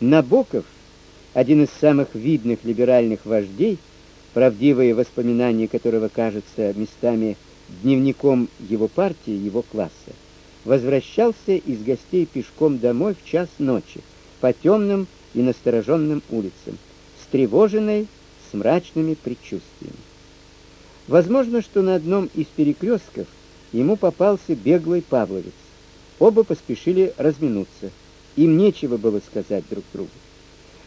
Набоков, один из самых видных либеральных вождей, правдивые воспоминания которого кажутся местами дневником его партии, его класса, возвращался из гостей пешком домой в час ночи по темным и настороженным улицам, встревоженный, с мрачными предчувствиями. Возможно, что на одном из перекрестков ему попался беглый павловец. Оба поспешили разминуться. Им нечего было сказать друг другу.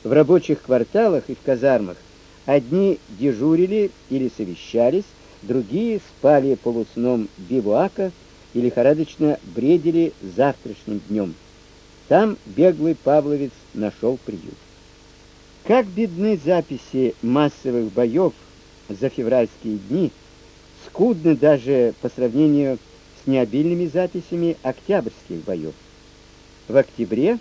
В рабочих кварталах и в казармах одни дежурили или совещались, другие спали полусном бивуака и лихорадочно бредили завтрашним днем. Там беглый павловец нашел приют. Как бедны записи массовых боев за февральские дни, скудны даже по сравнению с необильными записями октябрьских боев. В октябре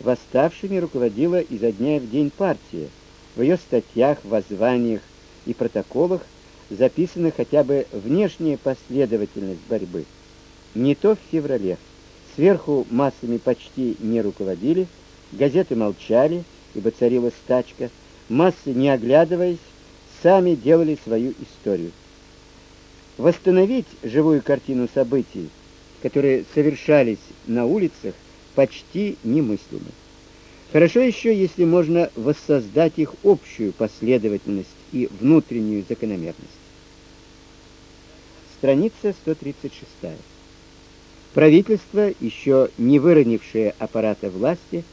восставшими руководила изо дня в день партия. В ее статьях, воззваниях и протоколах записана хотя бы внешняя последовательность борьбы. Не то в феврале. Сверху массами почти не руководили, газеты молчали, ибо царила стачка, массы, не оглядываясь, сами делали свою историю. Восстановить живую картину событий, которые совершались на улицах, почти немыслимо. Хорошо еще, если можно воссоздать их общую последовательность и внутреннюю закономерность. Страница 136. Правительство, еще не выронившее аппарата власти,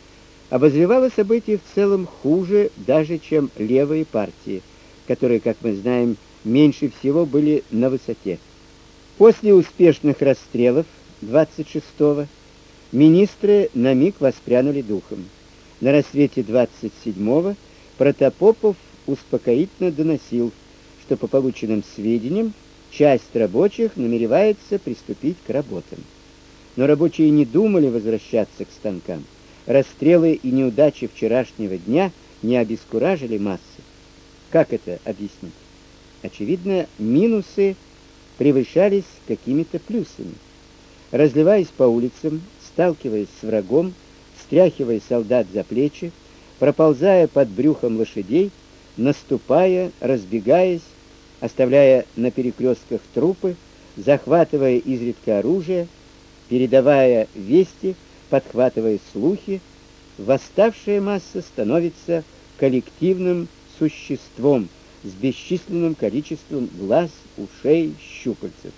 обозревало события в целом хуже даже, чем левые партии, которые, как мы знаем, меньше всего были на высоте. После успешных расстрелов 26-го министры на миг воспрянули духом. На рассвете 27-го Протопопов успокоительно доносил, что по полученным сведениям часть рабочих намеревается приступить к работам. Но рабочие не думали возвращаться к станкам. Расстрелы и неудачи вчерашнего дня не обескуражили массы. Как это объяснить? Очевидно, минусы превышались какими-то плюсами. Разливаясь по улицам, сталкиваясь с врагом, стряхивая солдат за плечи, проползая под брюхом лошадей, наступая, разбегаясь, оставляя на перекрестках трупы, захватывая изредка оружие, передавая вести, подхватывая слухи, восставшая масса становится коллективным существом с бесчисленным количеством глаз, ушей, щупальцев.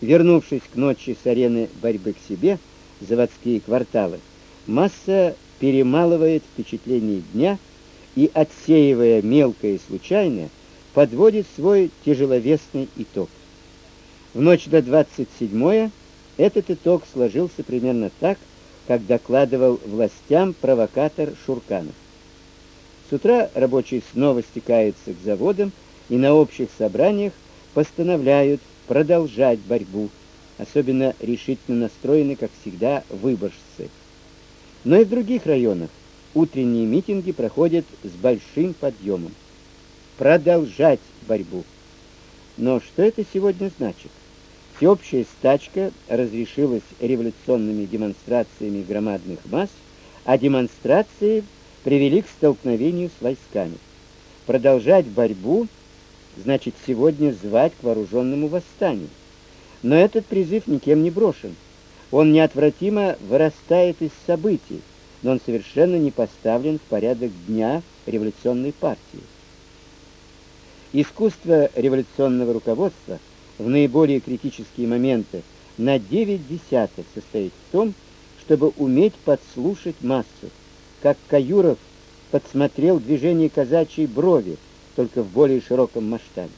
Вернувшись к ночи с арены борьбы к себе, заводские кварталы, масса перемалывает впечатление дня и, отсеивая мелкое и случайное, подводит свой тяжеловесный итог. В ночь до 27 этот итог сложился примерно так, как докладывал властям провокатор Шурканов. С утра рабочие снова стекаются к заводам и на общих собраниях постановляют продолжать борьбу, особенно решительно настроены, как всегда, выборжцы. Но и в других районах утренние митинги проходят с большим подъемом. Продолжать борьбу. Но что это сегодня значит? Всеобщая стачка разрешилась революционными демонстрациями громадных масс, а демонстрации привели к столкновению с войсками. Продолжать борьбу значит сегодня звать к вооруженному восстанию. Но этот призыв никем не брошен. Он неотвратимо вырастает из событий, но он совершенно не поставлен в порядок дня революционной партии. Искусство революционного руководства – в наиболее критические моменты на 9 десятых состоит в том, чтобы уметь подслушать массу, как Каюров подсмотрел движение казачьей брови, только в более широком масштабе.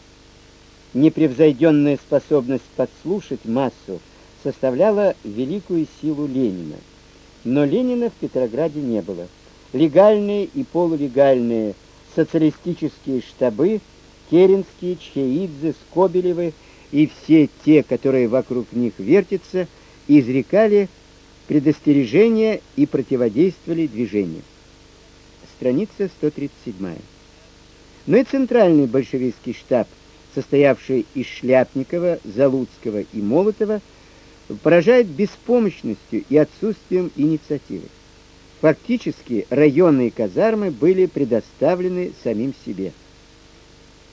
Непревзойденная способность подслушать массу составляла великую силу Ленина. Но Ленина в Петрограде не было. Легальные и полулегальные социалистические штабы, Керенские, Чхеидзе, Скобелевы – и все те, которые вокруг них вертятся, изрекали предостережения и противодействовали движению. Страница 137. Но и центральный большевистский штаб, состоявший из Шляпникова, Залуцкого и Молотова, поражает беспомощностью и отсутствием инициативы. Фактически районные казармы были предоставлены самим себе.